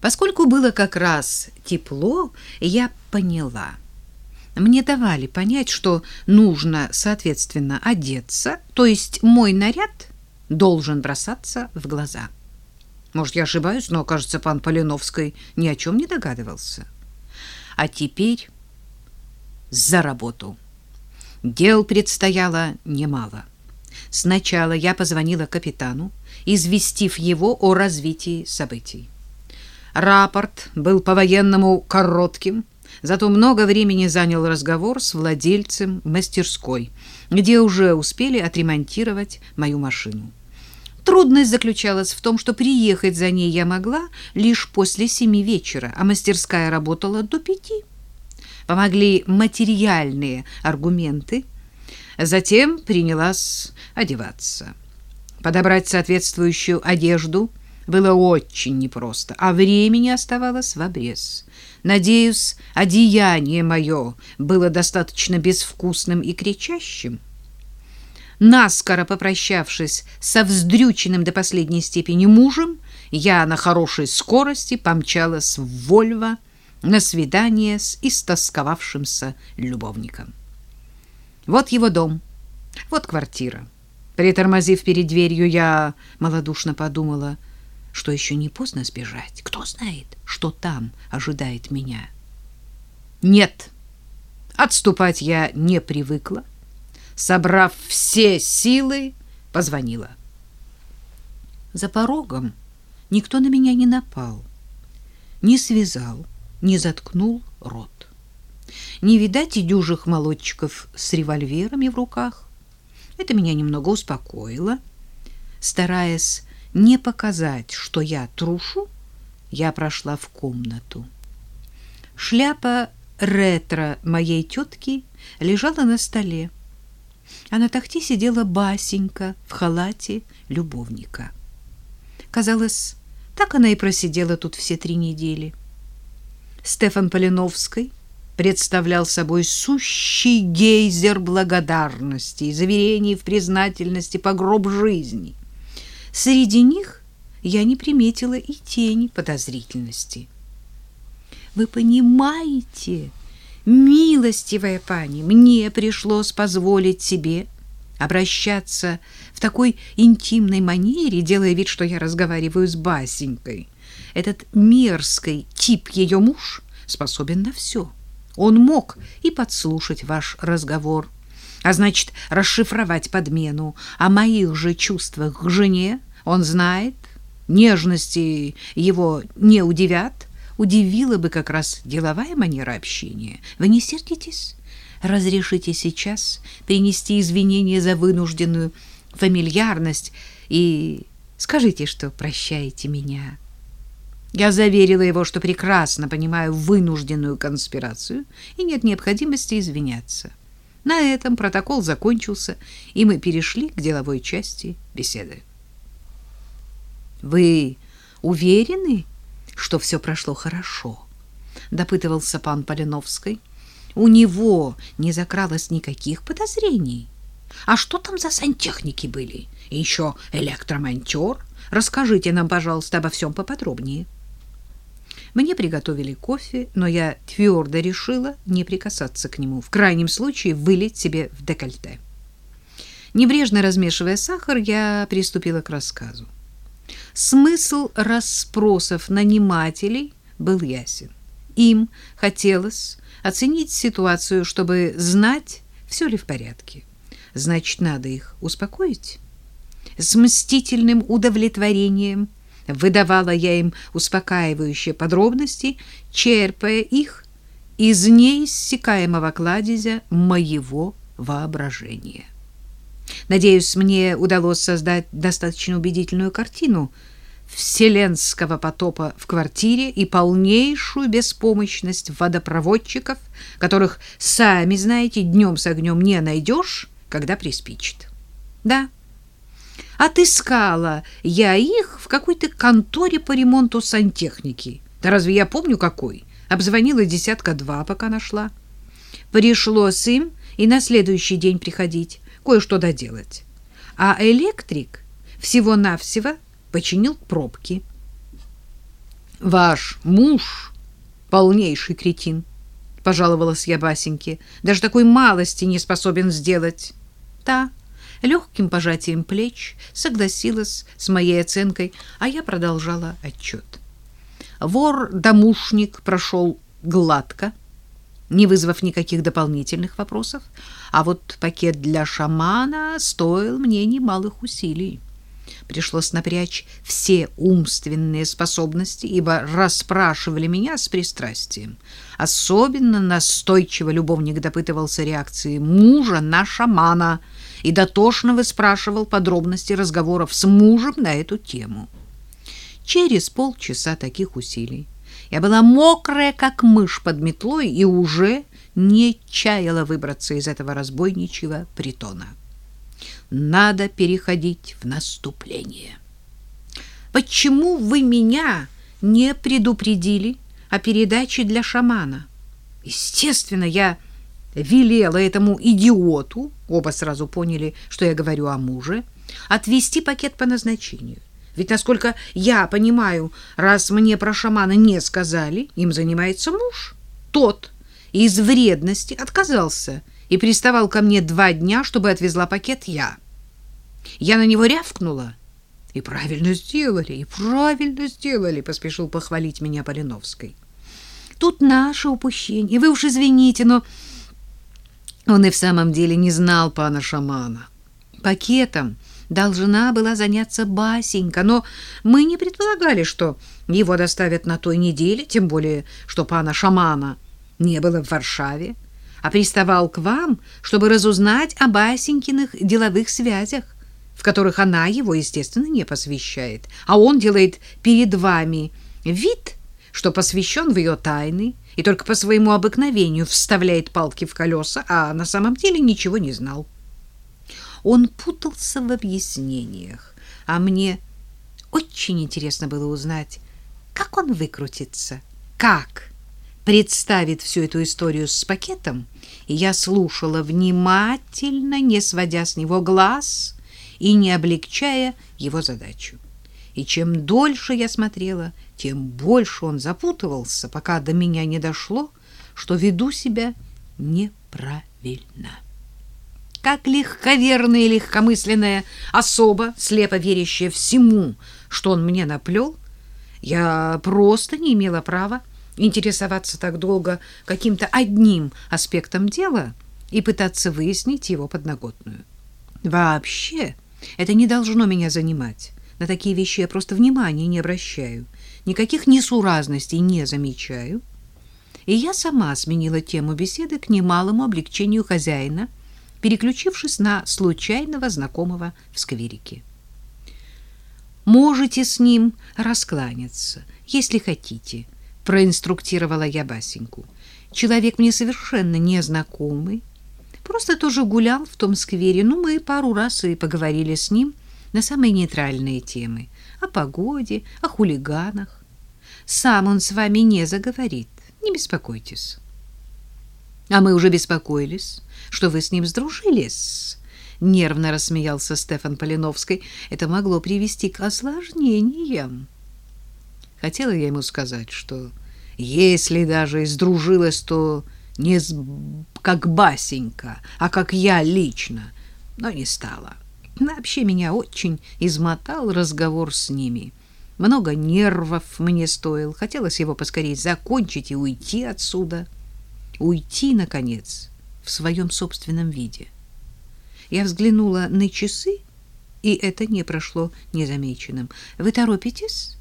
Поскольку было как раз тепло, я поняла. Мне давали понять, что нужно, соответственно, одеться, то есть мой наряд должен бросаться в глаза. Может, я ошибаюсь, но, кажется, пан Полиновский ни о чем не догадывался. А теперь за работу. Дел предстояло немало. Сначала я позвонила капитану, известив его о развитии событий. Рапорт был по-военному коротким, зато много времени занял разговор с владельцем мастерской, где уже успели отремонтировать мою машину. Трудность заключалась в том, что приехать за ней я могла лишь после семи вечера, а мастерская работала до пяти. Помогли материальные аргументы. Затем принялась одеваться. Подобрать соответствующую одежду было очень непросто, а времени оставалось в обрез. Надеюсь, одеяние мое было достаточно безвкусным и кричащим. Наскоро попрощавшись со вздрюченным до последней степени мужем, я на хорошей скорости помчалась в Вольво на свидание с истосковавшимся любовником. Вот его дом, вот квартира. Притормозив перед дверью, я малодушно подумала, что еще не поздно сбежать. Кто знает, что там ожидает меня. Нет, отступать я не привыкла. Собрав все силы, позвонила. За порогом никто на меня не напал, не связал, не заткнул рот. Не видать и дюжих молодчиков с револьверами в руках. Это меня немного успокоило. Стараясь не показать, что я трушу, я прошла в комнату. Шляпа ретро моей тетки лежала на столе а на тахте сидела Басенька в халате любовника. Казалось, так она и просидела тут все три недели. Стефан Полиновский представлял собой сущий гейзер благодарности и заверений в признательности по гроб жизни. Среди них я не приметила и тени подозрительности. Вы понимаете, Милостивая пани, мне пришлось позволить себе обращаться в такой интимной манере, делая вид, что я разговариваю с Басенькой. Этот мерзкий тип ее муж способен на все. Он мог и подслушать ваш разговор, а значит, расшифровать подмену. О моих же чувствах к жене он знает, нежности его не удивят, удивила бы как раз деловая манера общения. Вы не сердитесь? Разрешите сейчас принести извинения за вынужденную фамильярность и скажите, что прощаете меня. Я заверила его, что прекрасно понимаю вынужденную конспирацию и нет необходимости извиняться. На этом протокол закончился, и мы перешли к деловой части беседы. Вы уверены, что все прошло хорошо, допытывался пан Полиновский. У него не закралось никаких подозрений. А что там за сантехники были? И еще электромонтер? Расскажите нам, пожалуйста, обо всем поподробнее. Мне приготовили кофе, но я твердо решила не прикасаться к нему, в крайнем случае вылить себе в декольте. Небрежно размешивая сахар, я приступила к рассказу. Смысл расспросов нанимателей был ясен. Им хотелось оценить ситуацию, чтобы знать, все ли в порядке. Значит, надо их успокоить. С мстительным удовлетворением выдавала я им успокаивающие подробности, черпая их из неиссякаемого кладезя моего воображения. Надеюсь, мне удалось создать достаточно убедительную картину вселенского потопа в квартире и полнейшую беспомощность водопроводчиков, которых, сами знаете, днем с огнем не найдешь, когда приспичит. Да, отыскала я их в какой-то конторе по ремонту сантехники. Да разве я помню, какой? Обзвонила десятка два, пока нашла. Пришлось им и на следующий день приходить кое-что доделать. А электрик всего-навсего починил пробки. Ваш муж полнейший кретин, пожаловалась я Басеньке. Даже такой малости не способен сделать. Та легким пожатием плеч согласилась с моей оценкой, а я продолжала отчет. Вор-домушник прошел гладко, не вызвав никаких дополнительных вопросов, а вот пакет для шамана стоил мне немалых усилий. Пришлось напрячь все умственные способности, ибо расспрашивали меня с пристрастием. Особенно настойчиво любовник допытывался реакции мужа на шамана и дотошно выспрашивал подробности разговоров с мужем на эту тему. Через полчаса таких усилий я была мокрая, как мышь под метлой, и уже не чаяла выбраться из этого разбойничьего притона. Надо переходить в наступление. Почему вы меня не предупредили о передаче для шамана? Естественно, я велела этому идиоту, оба сразу поняли, что я говорю о муже, отвезти пакет по назначению. Ведь, насколько я понимаю, раз мне про шамана не сказали, им занимается муж. Тот из вредности отказался и приставал ко мне два дня, чтобы отвезла пакет я. Я на него рявкнула. И правильно сделали, и правильно сделали, поспешил похвалить меня Полиновской. Тут наше упущение. Вы уж извините, но он и в самом деле не знал пана шамана. Пакетом должна была заняться Басенька, но мы не предполагали, что его доставят на той неделе, тем более, что пана шамана не было в Варшаве, а приставал к вам, чтобы разузнать о Басенькиных деловых связях, в которых она его, естественно, не посвящает, а он делает перед вами вид, что посвящен в ее тайны, и только по своему обыкновению вставляет палки в колеса, а на самом деле ничего не знал. Он путался в объяснениях, а мне очень интересно было узнать, как он выкрутится, как представит всю эту историю с пакетом, и я слушала внимательно, не сводя с него глаз и не облегчая его задачу. И чем дольше я смотрела, тем больше он запутывался, пока до меня не дошло, что веду себя неправильно как легковерная и легкомысленная особа, слепо верящая всему, что он мне наплел, я просто не имела права интересоваться так долго каким-то одним аспектом дела и пытаться выяснить его подноготную. Вообще, это не должно меня занимать. На такие вещи я просто внимания не обращаю, никаких несуразностей не замечаю. И я сама сменила тему беседы к немалому облегчению хозяина, переключившись на случайного знакомого в скверике. Можете с ним раскланяться, если хотите, проинструктировала я Басеньку. Человек мне совершенно незнакомый, просто тоже гулял в том сквере. Ну, мы пару раз и поговорили с ним на самые нейтральные темы: о погоде, о хулиганах. Сам он с вами не заговорит. Не беспокойтесь. А мы уже беспокоились что вы с ним сдружились. Нервно рассмеялся Стефан Полиновский. Это могло привести к осложнениям. Хотела я ему сказать, что если даже и сдружилась, то не с, как Басенька, а как я лично, но не стала. Вообще меня очень измотал разговор с ними. Много нервов мне стоил. Хотелось его поскорее закончить и уйти отсюда. Уйти, наконец, в своем собственном виде. Я взглянула на часы, и это не прошло незамеченным. Вы торопитесь?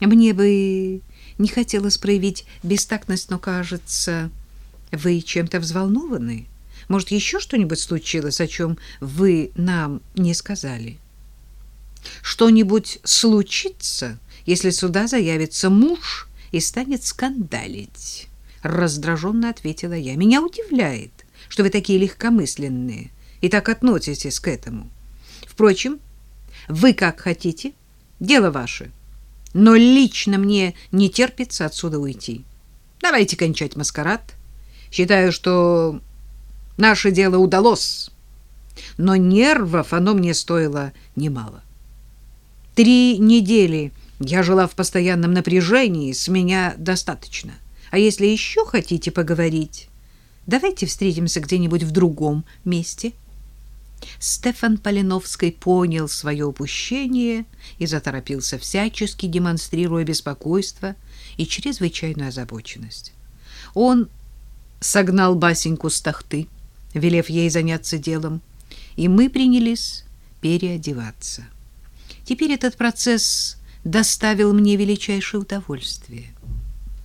Мне бы не хотелось проявить бестактность, но, кажется, вы чем-то взволнованы. Может, еще что-нибудь случилось, о чем вы нам не сказали? Что-нибудь случится, если сюда заявится муж и станет скандалить? Раздраженно ответила я. Меня удивляет, что вы такие легкомысленные и так относитесь к этому. Впрочем, вы как хотите, дело ваше. Но лично мне не терпится отсюда уйти. Давайте кончать маскарад. Считаю, что наше дело удалось. Но нервов оно мне стоило немало. Три недели Я жила в постоянном напряжении, с меня достаточно. А если еще хотите поговорить, давайте встретимся где-нибудь в другом месте. Стефан Полиновский понял свое упущение и заторопился, всячески демонстрируя беспокойство и чрезвычайную озабоченность. Он согнал Басеньку с тахты, велев ей заняться делом, и мы принялись переодеваться. Теперь этот процесс доставил мне величайшее удовольствие.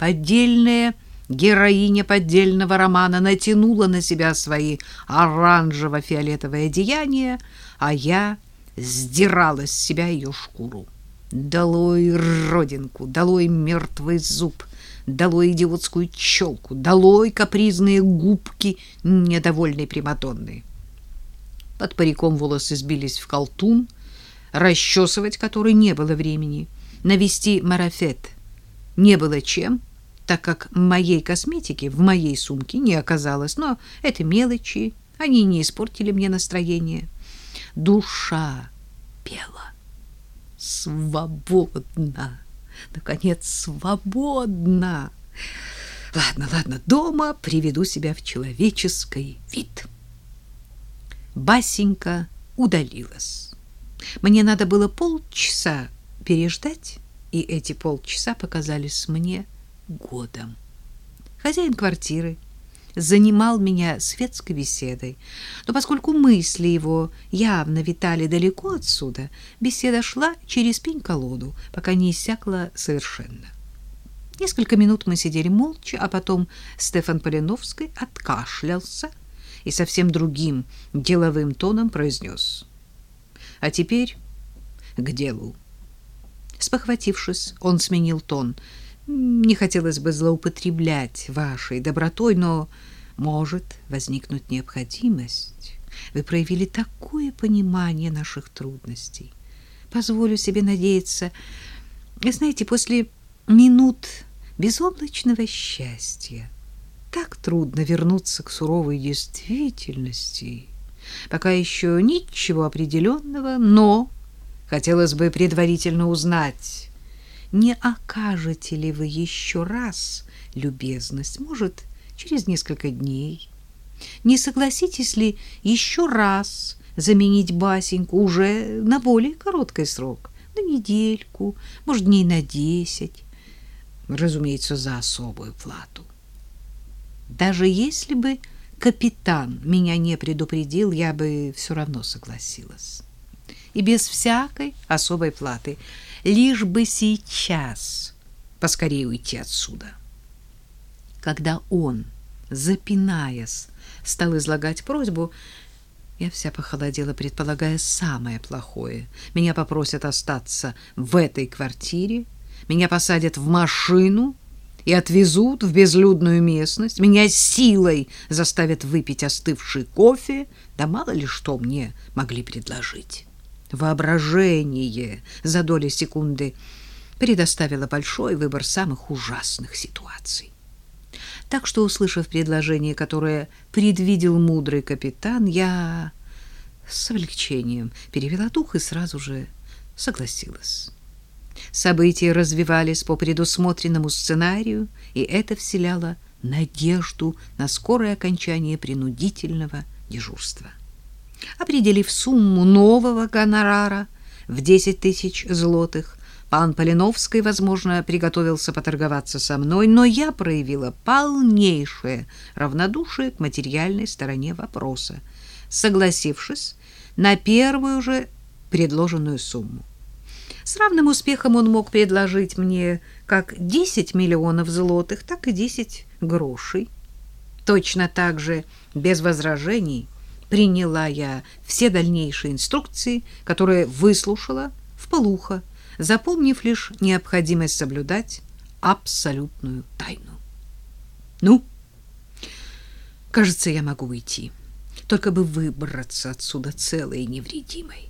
Поддельная героиня поддельного романа натянула на себя свои оранжево-фиолетовые одеяния, а я сдирала с себя ее шкуру. Долой родинку, долой мертвый зуб, долой идиотскую челку, долой капризные губки недовольной примадонны. Под париком волосы сбились в колтун, расчесывать который не было времени. Навести марафет не было чем, так как моей косметики в моей сумке не оказалось, но это мелочи, они не испортили мне настроение. Душа пела. Свободно. Наконец, свободно. Ладно, ладно, дома приведу себя в человеческий вид. Басенька удалилась. Мне надо было полчаса переждать, и эти полчаса показались мне годом. Хозяин квартиры занимал меня светской беседой, но поскольку мысли его явно витали далеко отсюда, беседа шла через пень-колоду, пока не иссякла совершенно. Несколько минут мы сидели молча, а потом Стефан Полиновский откашлялся и совсем другим деловым тоном произнес. «А теперь к делу». Спохватившись, он сменил тон — не хотелось бы злоупотреблять вашей добротой, но может возникнуть необходимость. Вы проявили такое понимание наших трудностей. Позволю себе надеяться. Знаете, после минут безоблачного счастья так трудно вернуться к суровой действительности. Пока еще ничего определенного, но хотелось бы предварительно узнать не окажете ли вы еще раз любезность, может, через несколько дней? Не согласитесь ли еще раз заменить Басеньку уже на более короткий срок, на недельку, может, дней на десять, разумеется, за особую плату? Даже если бы капитан меня не предупредил, я бы все равно согласилась. И без всякой особой платы – лишь бы сейчас поскорее уйти отсюда. Когда он, запинаясь, стал излагать просьбу, я вся похолодела, предполагая самое плохое. Меня попросят остаться в этой квартире, меня посадят в машину и отвезут в безлюдную местность, меня силой заставят выпить остывший кофе, да мало ли что мне могли предложить. Воображение за доли секунды предоставило большой выбор самых ужасных ситуаций. Так что, услышав предложение, которое предвидел мудрый капитан, я с облегчением перевела дух и сразу же согласилась. События развивались по предусмотренному сценарию, и это вселяло надежду на скорое окончание принудительного дежурства. Определив сумму нового гонорара в 10 тысяч злотых, пан Полиновский, возможно, приготовился поторговаться со мной, но я проявила полнейшее равнодушие к материальной стороне вопроса, согласившись на первую же предложенную сумму. С равным успехом он мог предложить мне как 10 миллионов злотых, так и 10 грошей. Точно так же, без возражений, приняла я все дальнейшие инструкции, которые выслушала в полухо, запомнив лишь необходимость соблюдать абсолютную тайну. Ну, кажется, я могу уйти. Только бы выбраться отсюда целой и невредимой.